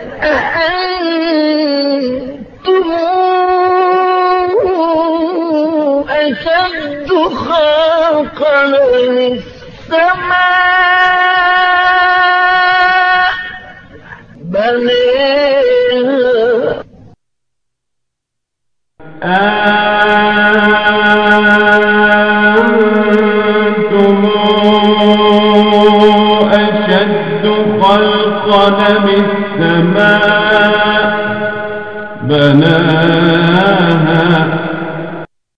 أأنتم أشد خلقا من السماء. بنيها أنتم أشد خلقا من السماء. بناها